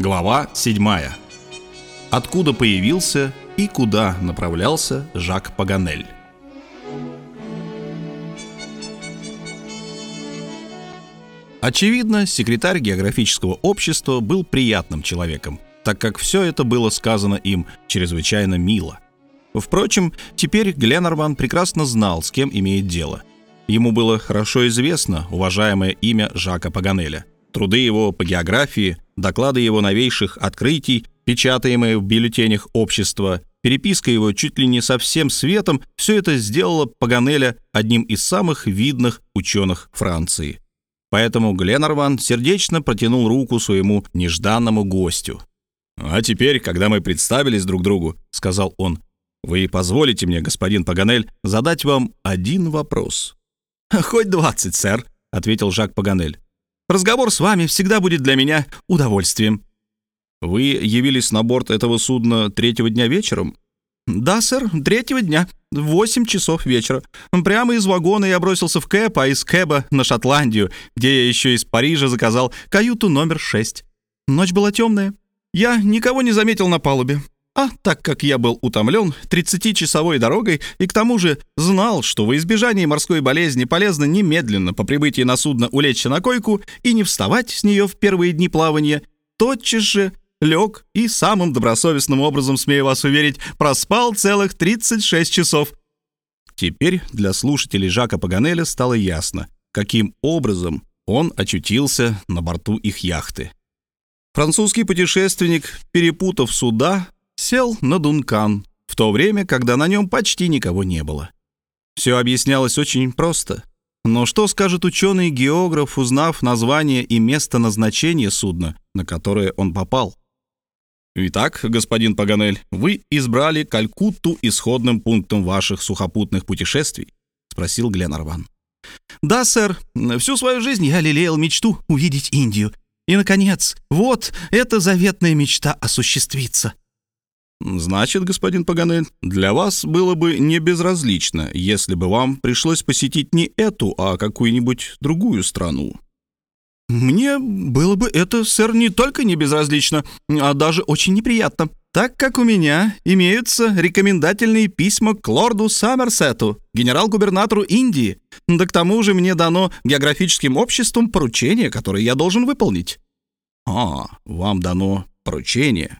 Глава 7. Откуда появился и куда направлялся Жак Паганель? Очевидно, секретарь географического общества был приятным человеком, так как все это было сказано им чрезвычайно мило. Впрочем, теперь Гленнерван прекрасно знал, с кем имеет дело. Ему было хорошо известно уважаемое имя Жака Паганеля. Труды его по географии, доклады его новейших открытий, печатаемые в бюллетенях общества, переписка его чуть ли не со всем светом, все это сделало Паганеля одним из самых видных ученых Франции. Поэтому Гленнерван сердечно протянул руку своему нежданному гостю. «А теперь, когда мы представились друг другу», — сказал он, — «вы позволите мне, господин Паганель, задать вам один вопрос». «Хоть двадцать, сэр», — ответил Жак Паганель. Разговор с вами всегда будет для меня удовольствием». «Вы явились на борт этого судна третьего дня вечером?» «Да, сэр, третьего дня, в восемь часов вечера. Прямо из вагона я бросился в Кэп, а из Кэба на Шотландию, где я еще из Парижа заказал каюту номер шесть. Ночь была темная. Я никого не заметил на палубе. А так как я был утомлен 30-часовой дорогой и к тому же знал, что во избежание морской болезни полезно немедленно по прибытии на судно улечься на койку и не вставать с нее в первые дни плавания, тотчас же лег и самым добросовестным образом, смею вас уверить, проспал целых 36 часов. Теперь для слушателей Жака Паганеля стало ясно, каким образом он очутился на борту их яхты. Французский путешественник, перепутав суда, сел на Дункан, в то время, когда на нем почти никого не было. Все объяснялось очень просто. Но что скажет ученый-географ, узнав название и место назначения судна, на которое он попал? Итак, господин Паганель, вы избрали Калькутту исходным пунктом ваших сухопутных путешествий? спросил Гленарван. Да, сэр. Всю свою жизнь я лелеял мечту увидеть Индию. И, наконец, вот эта заветная мечта осуществится. Значит, господин Паганель, для вас было бы не безразлично, если бы вам пришлось посетить не эту, а какую-нибудь другую страну. Мне было бы это, сэр, не только не безразлично, а даже очень неприятно, так как у меня имеются рекомендательные письма к лорду Саммерсету, генерал-губернатору Индии. Да к тому же мне дано географическим обществом поручение, которое я должен выполнить. А, вам дано поручение,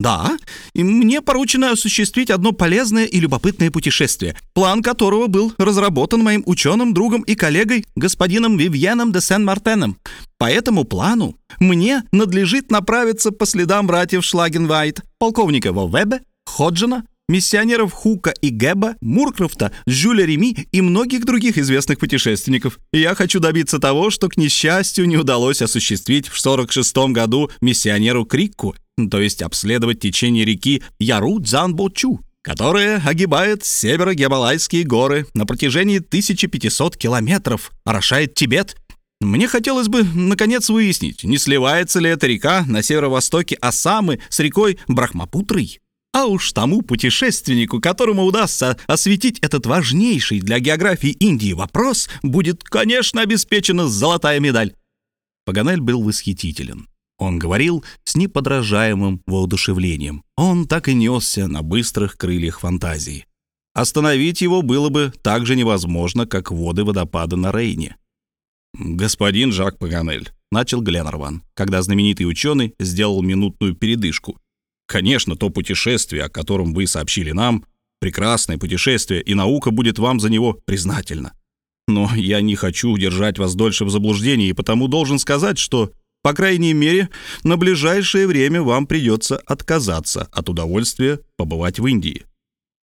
«Да, и мне поручено осуществить одно полезное и любопытное путешествие, план которого был разработан моим ученым другом и коллегой господином Вивьеном де Сен-Мартеном. По этому плану мне надлежит направиться по следам братьев Шлагенвайт, полковника Вовебе, Ходжина, миссионеров Хука и Гэба, Муркрофта, Жюля Реми и многих других известных путешественников. Я хочу добиться того, что, к несчастью, не удалось осуществить в 46 году миссионеру Крикку, то есть обследовать течение реки Яру-Дзан-Бочу, которая огибает северо-гималайские горы на протяжении 1500 километров, орошает Тибет мне хотелось бы, наконец, выяснить, не сливается ли эта река на северо-востоке Осамы с рекой Брахмапутрой. А уж тому путешественнику, которому удастся осветить этот важнейший для географии Индии вопрос, будет, конечно, обеспечена золотая медаль. Паганель был восхитителен. Он говорил с неподражаемым воодушевлением. Он так и несся на быстрых крыльях фантазии. Остановить его было бы так же невозможно, как воды водопада на Рейне. «Господин Жак Паганель», — начал Гленнерван, когда знаменитый ученый сделал минутную передышку Конечно, то путешествие, о котором вы сообщили нам, прекрасное путешествие, и наука будет вам за него признательна. Но я не хочу удержать вас дольше в заблуждении, и потому должен сказать, что, по крайней мере, на ближайшее время вам придется отказаться от удовольствия побывать в Индии».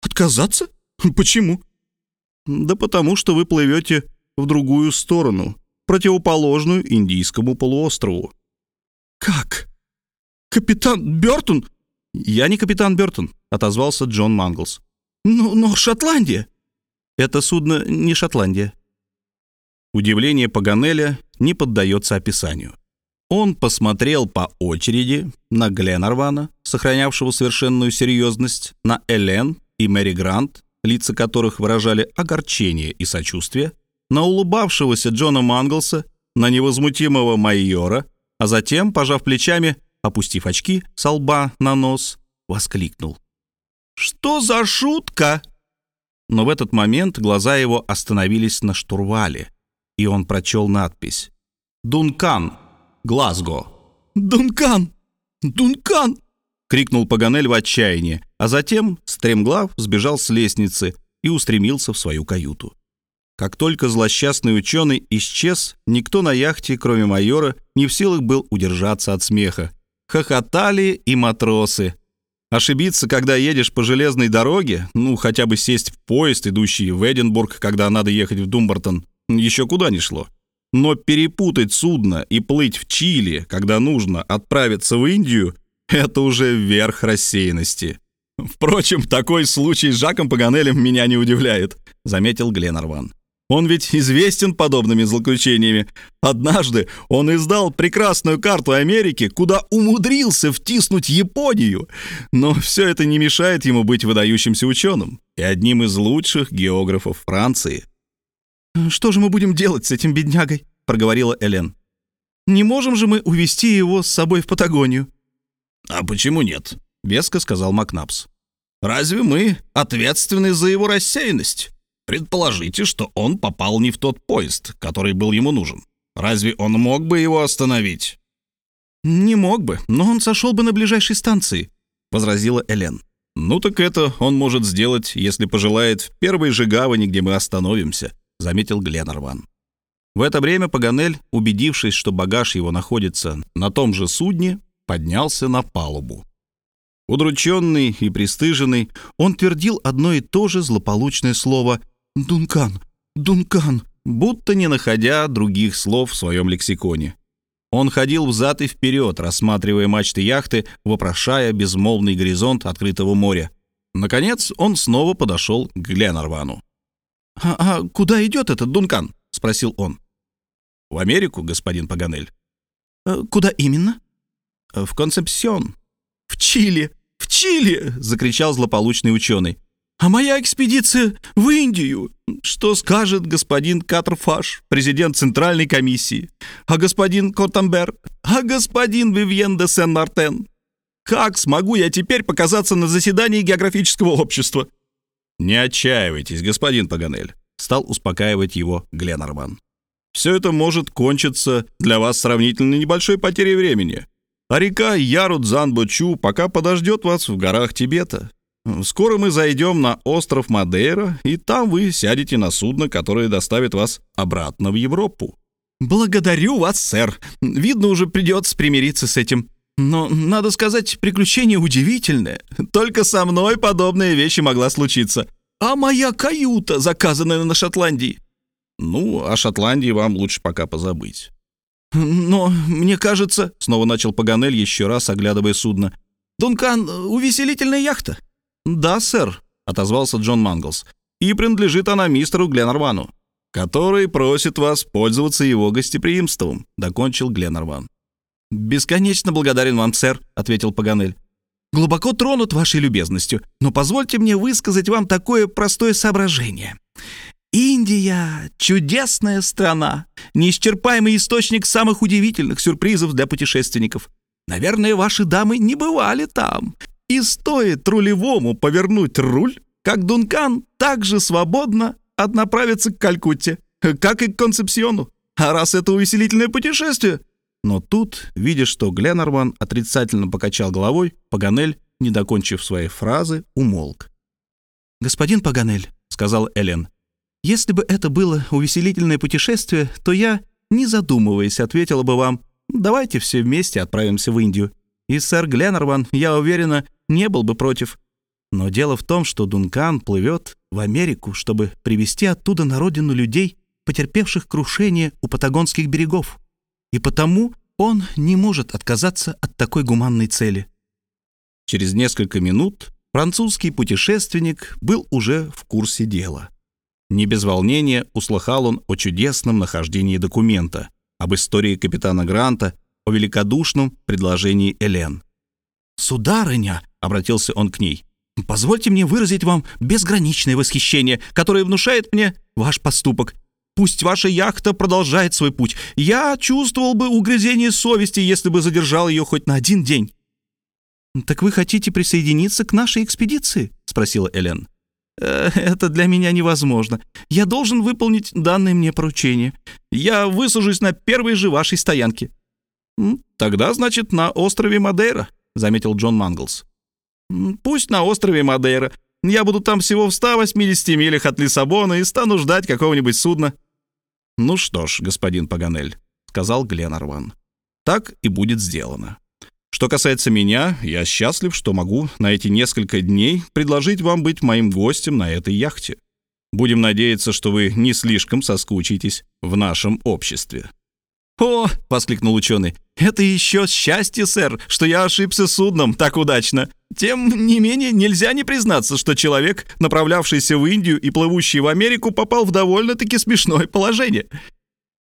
«Отказаться? Почему?» «Да потому что вы плывете в другую сторону, противоположную Индийскому полуострову». «Как? Капитан Бёртон «Я не капитан Бёртон», — отозвался Джон Манглс. «Но, но Шотландия!» «Это судно не Шотландия». Удивление Паганеля не поддается описанию. Он посмотрел по очереди на Гленарвана, сохранявшего совершенную серьезность, на Элен и Мэри Грант, лица которых выражали огорчение и сочувствие, на улыбавшегося Джона Манглса, на невозмутимого майора, а затем, пожав плечами, опустив очки со лба на нос, воскликнул. «Что за шутка?» Но в этот момент глаза его остановились на штурвале, и он прочел надпись «Дункан, Глазго». «Дункан! Дункан!» — крикнул Паганель в отчаянии, а затем, стремглав, сбежал с лестницы и устремился в свою каюту. Как только злосчастный ученый исчез, никто на яхте, кроме майора, не в силах был удержаться от смеха. Хохотали и матросы. Ошибиться, когда едешь по железной дороге, ну, хотя бы сесть в поезд, идущий в Эдинбург, когда надо ехать в Думбартон, еще куда ни шло. Но перепутать судно и плыть в Чили, когда нужно отправиться в Индию, это уже верх рассеянности. Впрочем, такой случай с Жаком Паганелем меня не удивляет, заметил Гленарван. Он ведь известен подобными злоключениями. Однажды он издал прекрасную карту Америки, куда умудрился втиснуть Японию. Но все это не мешает ему быть выдающимся ученым и одним из лучших географов Франции. «Что же мы будем делать с этим беднягой?» — проговорила Элен. «Не можем же мы увезти его с собой в Патагонию?» «А почему нет?» — веско сказал Макнапс. «Разве мы ответственны за его рассеянность?» Предположите, что он попал не в тот поезд, который был ему нужен. Разве он мог бы его остановить? «Не мог бы, но он сошел бы на ближайшей станции», — возразила Элен. «Ну так это он может сделать, если пожелает, в первой же гавани, где мы остановимся», — заметил Гленарван. В это время Паганель, убедившись, что багаж его находится на том же судне, поднялся на палубу. Удрученный и пристыженный, он твердил одно и то же злополучное слово «Дункан! Дункан!» будто не находя других слов в своем лексиконе. Он ходил взад и вперед, рассматривая мачты яхты, вопрошая безмолвный горизонт открытого моря. Наконец он снова подошел к Гленарвану. «А, «А куда идет этот Дункан?» — спросил он. «В Америку, господин Паганель». «А «Куда именно?» «В Концепсион». «В Чили! В Чили!» — закричал злополучный ученый. А моя экспедиция в Индию. Что скажет господин Катрфаш, президент Центральной комиссии? А господин Котамбер? А господин Вивьен де Сен-Мартен? Как смогу я теперь показаться на заседании географического общества? Не отчаивайтесь, господин Паганель, стал успокаивать его Гленарван. Все это может кончиться для вас сравнительно небольшой потерей времени. А река Ярудзан-Бочу пока подождет вас в горах Тибета. Скоро мы зайдем на остров Мадейра, и там вы сядете на судно, которое доставит вас обратно в Европу». «Благодарю вас, сэр. Видно, уже придется примириться с этим. Но, надо сказать, приключение удивительное. Только со мной подобная вещь могла случиться. А моя каюта, заказанная на Шотландии?» «Ну, о Шотландии вам лучше пока позабыть». «Но мне кажется...» — снова начал Паганель, еще раз оглядывая судно. «Дункан — увеселительная яхта». «Да, сэр», — отозвался Джон Манглс. «И принадлежит она мистеру Гленарвану, который просит вас пользоваться его гостеприимством», — докончил Гленарван. «Бесконечно благодарен вам, сэр», — ответил Паганель. «Глубоко тронут вашей любезностью, но позвольте мне высказать вам такое простое соображение. Индия — чудесная страна, неисчерпаемый источник самых удивительных сюрпризов для путешественников. Наверное, ваши дамы не бывали там, и стоит рулевому повернуть руль, как Дункан так же свободно отнаправится к Калькутте, как и к Концепсиону. А раз это увеселительное путешествие... Но тут, видя, что Гленнерван отрицательно покачал головой, Паганель, не докончив своей фразы, умолк. «Господин Паганель», — сказал Элен, — «если бы это было увеселительное путешествие, то я, не задумываясь, ответила бы вам, давайте все вместе отправимся в Индию. И сэр Гленнерван, я уверена, не был бы против. Но дело в том, что Дункан плывет в Америку, чтобы привести оттуда на родину людей, потерпевших крушение у патагонских берегов. И потому он не может отказаться от такой гуманной цели. Через несколько минут французский путешественник был уже в курсе дела. Не без волнения услыхал он о чудесном нахождении документа, об истории капитана Гранта, о великодушном предложении Элен. «Сударыня», — обратился он к ней, — «позвольте мне выразить вам безграничное восхищение, которое внушает мне ваш поступок. Пусть ваша яхта продолжает свой путь. Я чувствовал бы угрызение совести, если бы задержал ее хоть на один день». «Так вы хотите присоединиться к нашей экспедиции?» — спросила Элен. «Э, «Это для меня невозможно. Я должен выполнить данное мне поручение. Я высажусь на первой же вашей стоянке». «Тогда, значит, на острове Мадейра», — заметил Джон Манглс. «Пусть на острове Мадейра. Я буду там всего в 180 милях от Лиссабона и стану ждать какого-нибудь судна». «Ну что ж, господин Паганель», — сказал Гленарван, — «так и будет сделано. Что касается меня, я счастлив, что могу на эти несколько дней предложить вам быть моим гостем на этой яхте. Будем надеяться, что вы не слишком соскучитесь в нашем обществе». «О!» — воскликнул ученый. «Это еще счастье, сэр, что я ошибся судном так удачно. Тем не менее, нельзя не признаться, что человек, направлявшийся в Индию и плывущий в Америку, попал в довольно-таки смешное положение».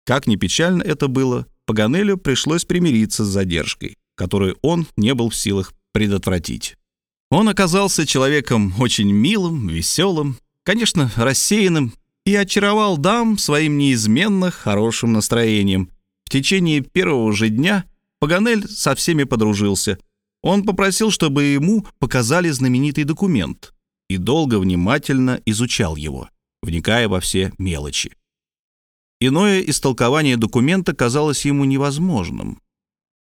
Как ни печально это было, Паганелю пришлось примириться с задержкой, которую он не был в силах предотвратить. Он оказался человеком очень милым, веселым, конечно, рассеянным и очаровал дам своим неизменно хорошим настроением, в течение первого же дня Паганель со всеми подружился. Он попросил, чтобы ему показали знаменитый документ, и долго внимательно изучал его, вникая во все мелочи. Иное истолкование документа казалось ему невозможным.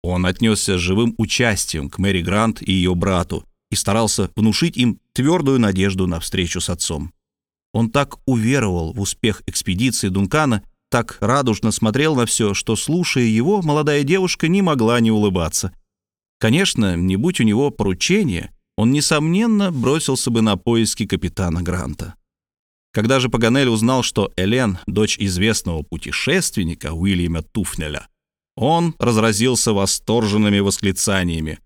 Он отнесся живым участием к Мэри Грант и ее брату и старался внушить им твердую надежду на встречу с отцом. Он так уверовал в успех экспедиции Дункана так радужно смотрел на все, что, слушая его, молодая девушка не могла не улыбаться. Конечно, не будь у него поручения, он, несомненно, бросился бы на поиски капитана Гранта. Когда же Паганель узнал, что Элен — дочь известного путешественника Уильяма Туфнеля, он разразился восторженными восклицаниями.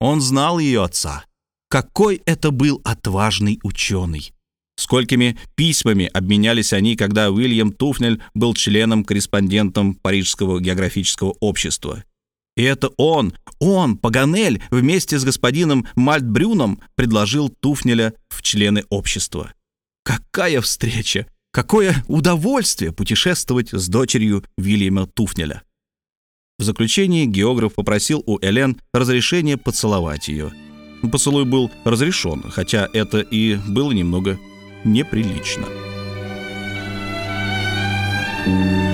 Он знал ее отца. Какой это был отважный ученый! Сколькими письмами обменялись они, когда Уильям Туфнель был членом-корреспондентом Парижского географического общества. И это он, он, Паганель, вместе с господином Мальтбрюном предложил Туфнеля в члены общества. Какая встреча! Какое удовольствие путешествовать с дочерью Уильяма Туфнеля! В заключении географ попросил у Элен разрешения поцеловать ее. Поцелуй был разрешен, хотя это и было немного неприлично. Thank you.